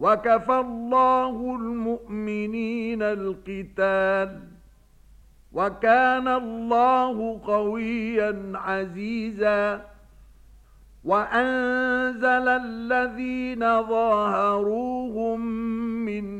وكفى الله المؤمنين القتال وكان الله قويا عزيزا وأنزل الذين ظاهرون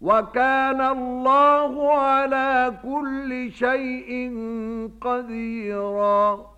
وكان الله على كل شيء قديرا